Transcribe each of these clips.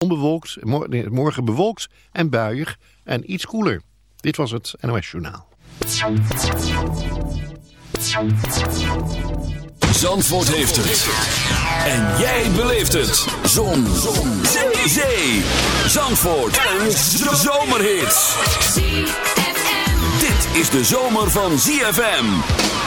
onbewolkt, morgen bewolkt en buiig en iets koeler. Dit was het NOS Journaal. Zandvoort heeft het. En jij beleeft het. Zon. Zon. Zee. Zee. Zandvoort. Een zomerhit. Dit is de zomer van ZFM.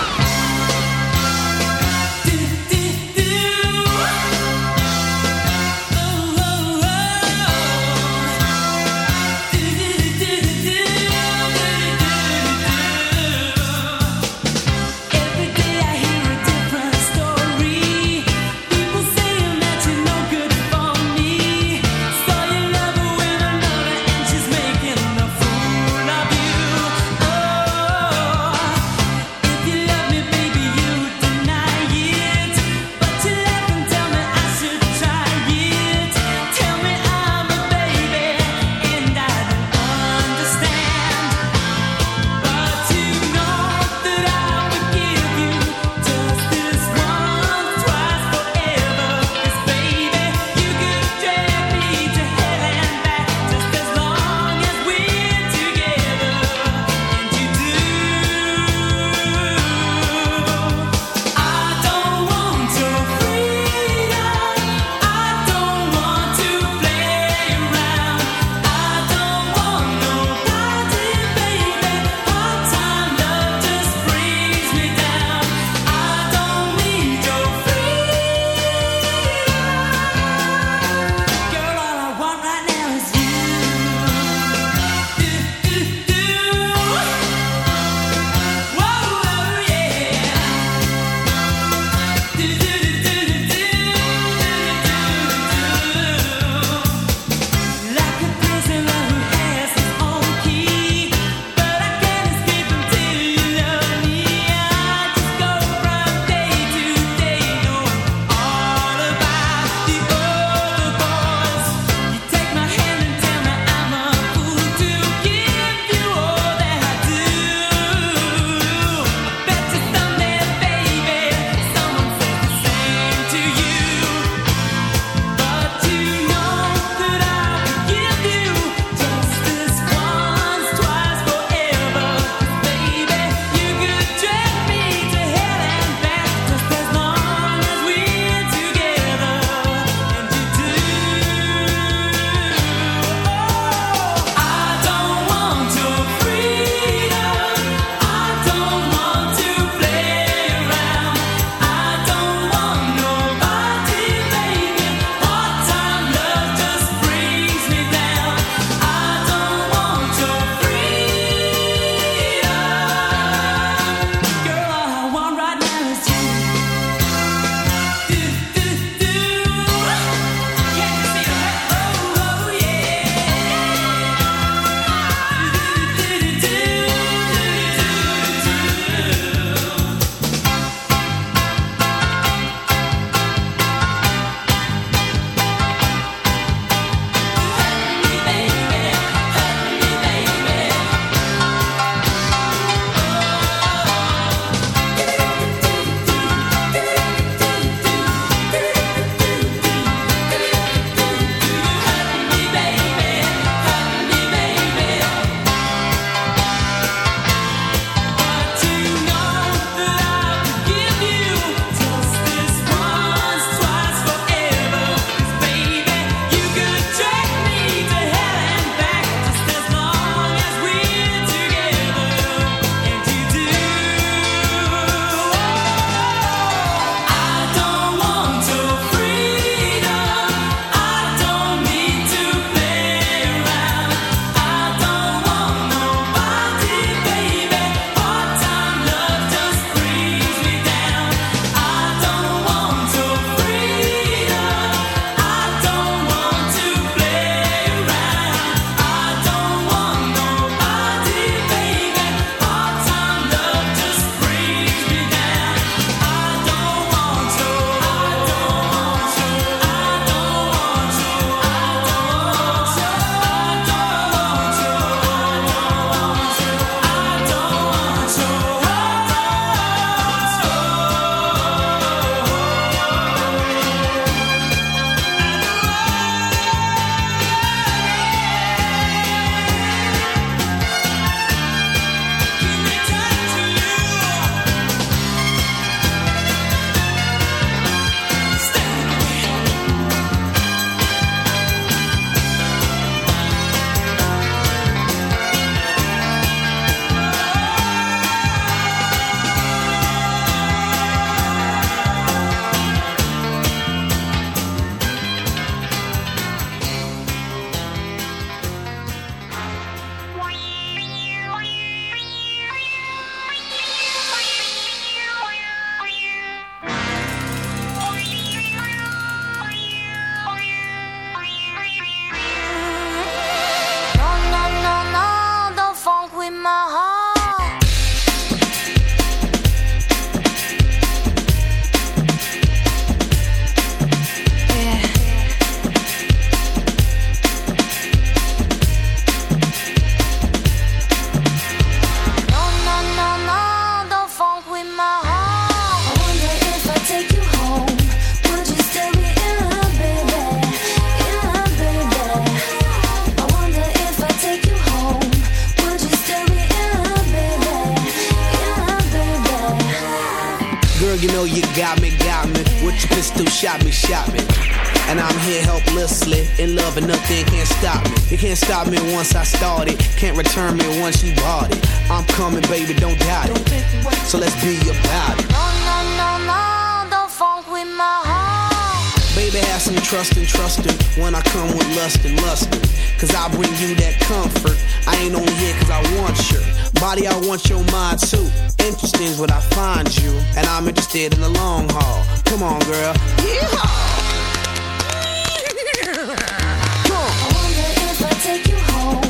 When I come with lust and lustin'. Cause I bring you that comfort. I ain't only here cause I want your body, I want your mind too. Interesting is what I find you, and I'm interested in the long haul. Come on, girl. Yeehaw!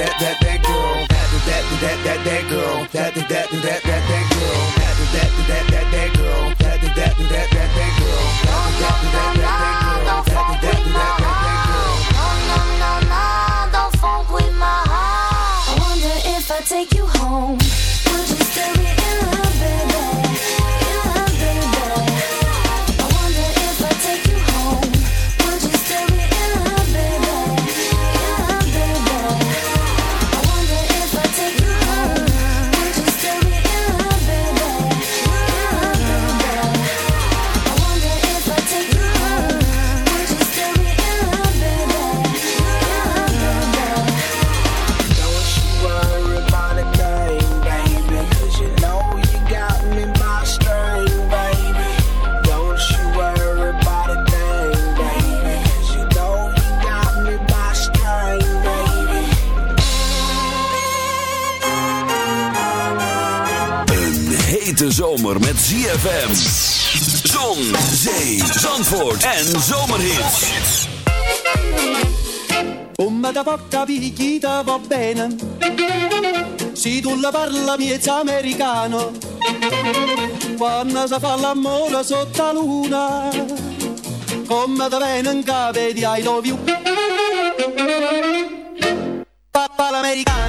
that, that, that, girl. That, that, that, that, that girl. That, that, that, that, that, that girl. That, that, that, that, that girl. That, that, that, that, that, girl. That, that, that, that, that girl. No, no, no, no, don't with my heart. I wonder if I take you home. Hete zomer met ZFM. Zon, zee, zandvoort en zomerhits. Come da porta picchita va bene. Se tu la parla miezza americano. Quando si fa l'amore sotto la luna. Come da bene in cave di I love you Papà l'americano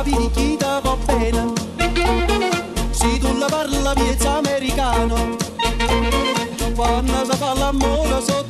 Da porta picchita va bene. Se tu la parla miezza americano. Quando si fa l'amore sotto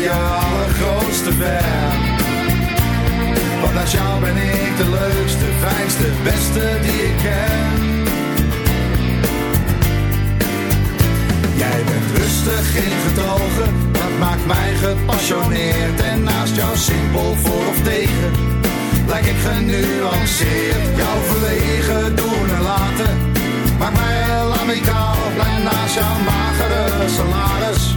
Je allergrootste fan want naast jou ben ik de leukste, fijnste, beste die ik ken. Jij bent rustig, geen getogen, dat maakt mij gepassioneerd. En naast jou simpel voor of tegen, lijk ik genuanceerd. Jouw verlegen doen en laten, maakt mij heel amicaal. En naast jouw magere salaris,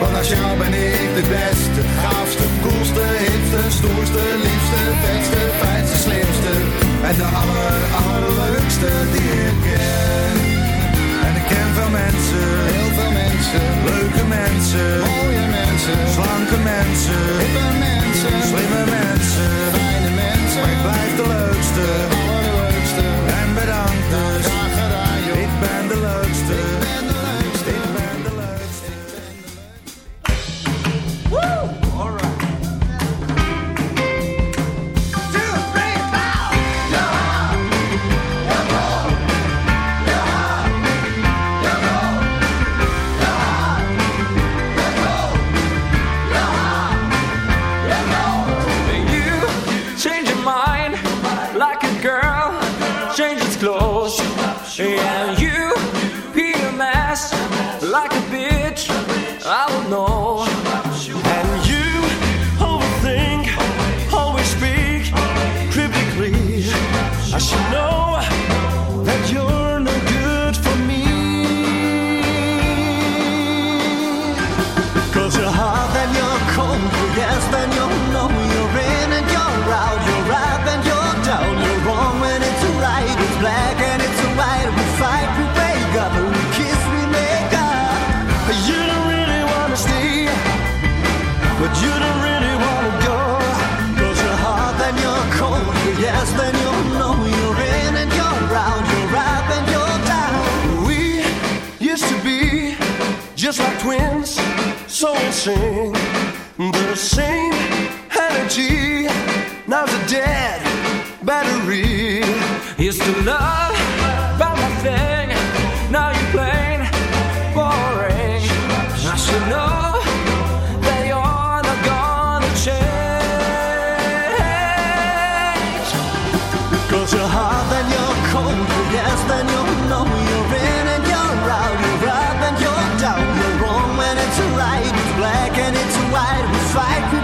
want naast jou ben ik de beste, gaafste, koelste, hipste, stoerste, liefste, vetste, fijnste, slimste. En de aller, allerleukste die ik ken. En ik ken veel mensen, heel veel mensen. Leuke mensen, mooie mensen. Slanke mensen, hippe mensen. Slimme mensen, fijne mensen. Maar ik blijf de leukste, it's black and it's white, we fight,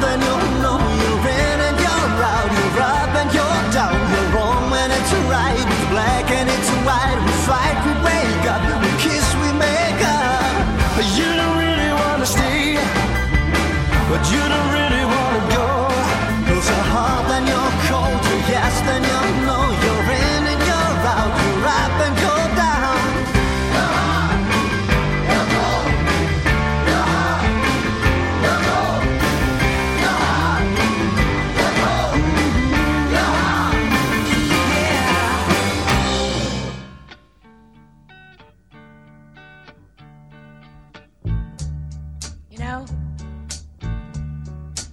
then you'll know you're in and you're out. You're up and you're down. You're wrong when it's right. It's black and it's white. We fight.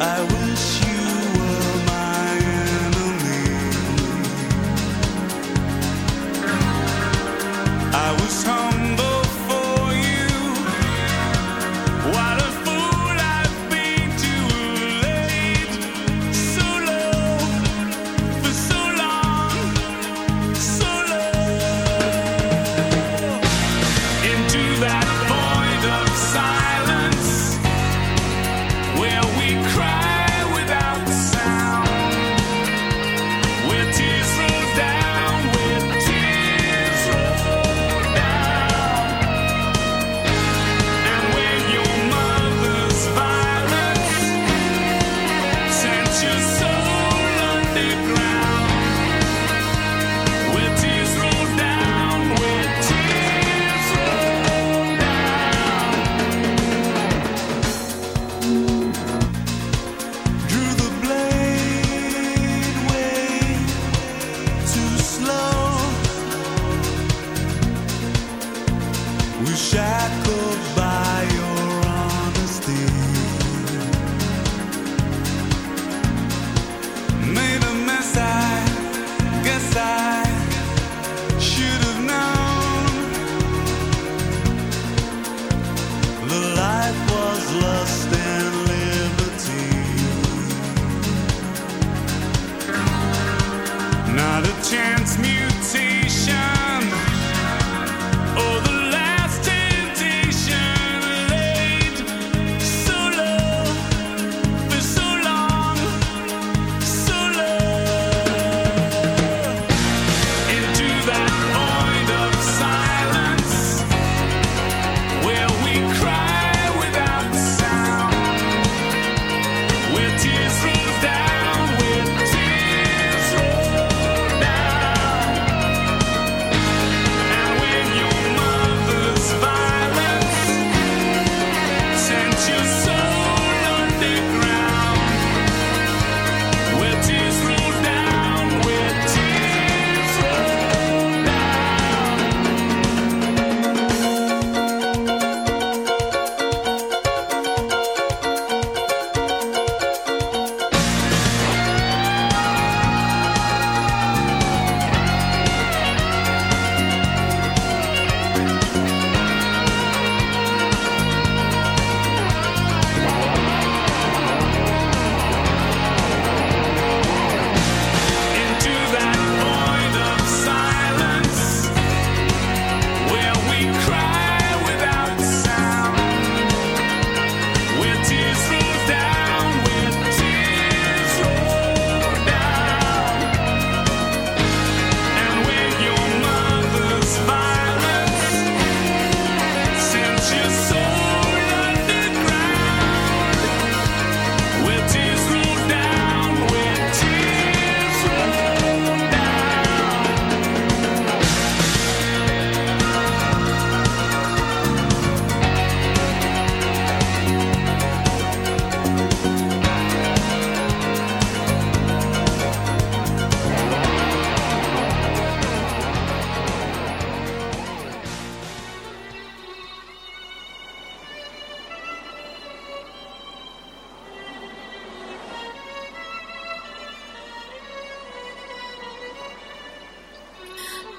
I will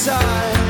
side.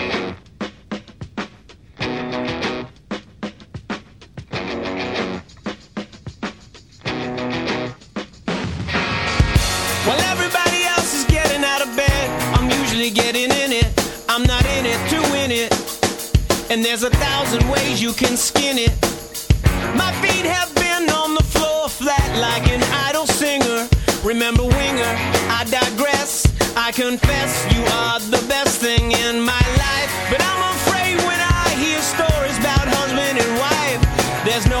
There's no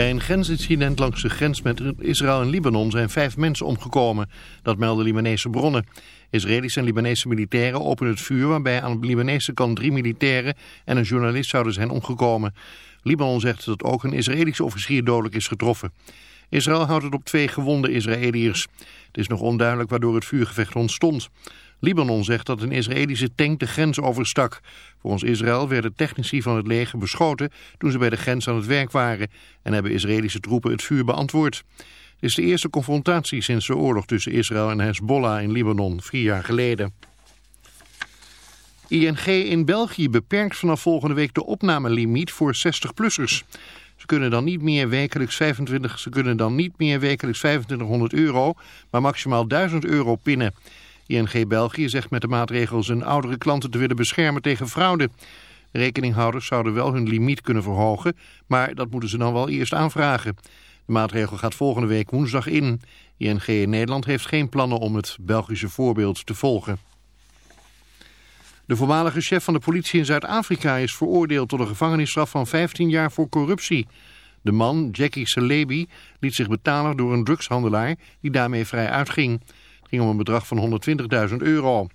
Bij een grensincident langs de grens met Israël en Libanon zijn vijf mensen omgekomen. Dat melden Libanese bronnen. Israëlische en Libanese militairen openen het vuur waarbij aan de Libanese kant drie militairen en een journalist zouden zijn omgekomen. Libanon zegt dat ook een Israëlische officier dodelijk is getroffen. Israël houdt het op twee gewonde Israëliërs. Het is nog onduidelijk waardoor het vuurgevecht ontstond. Libanon zegt dat een Israëlische tank de grens overstak. Volgens Israël werden technici van het leger beschoten toen ze bij de grens aan het werk waren en hebben Israëlische troepen het vuur beantwoord. Het is de eerste confrontatie sinds de oorlog tussen Israël en Hezbollah in Libanon, vier jaar geleden. ING in België beperkt vanaf volgende week de opnamelimiet voor 60-plussers. Ze kunnen dan niet meer wekelijks 25, ze kunnen dan niet meer wekelijks 2500 euro, maar maximaal 1000 euro pinnen. ING België zegt met de maatregel zijn oudere klanten te willen beschermen tegen fraude. Rekeninghouders zouden wel hun limiet kunnen verhogen, maar dat moeten ze dan wel eerst aanvragen. De maatregel gaat volgende week woensdag in. ING in Nederland heeft geen plannen om het Belgische voorbeeld te volgen. De voormalige chef van de politie in Zuid-Afrika is veroordeeld tot een gevangenisstraf van 15 jaar voor corruptie. De man, Jackie Salebi, liet zich betalen door een drugshandelaar die daarmee vrij uitging. Ging om een bedrag van 120.000 euro.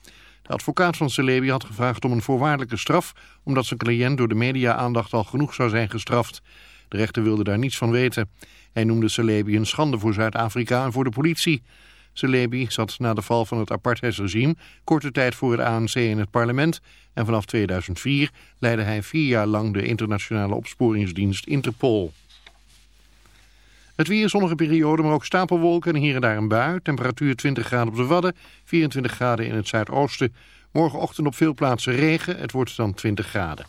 De advocaat van Salebi had gevraagd om een voorwaardelijke straf... omdat zijn cliënt door de media-aandacht al genoeg zou zijn gestraft. De rechter wilde daar niets van weten. Hij noemde Salebi een schande voor Zuid-Afrika en voor de politie. Salebi zat na de val van het apartheidsregime korte tijd voor het ANC in het parlement... en vanaf 2004 leidde hij vier jaar lang de internationale opsporingsdienst Interpol. Het weer zonnige periode, maar ook stapelwolken en hier en daar een bui. Temperatuur 20 graden op de Wadden, 24 graden in het zuidoosten. Morgenochtend op veel plaatsen regen, het wordt dan 20 graden.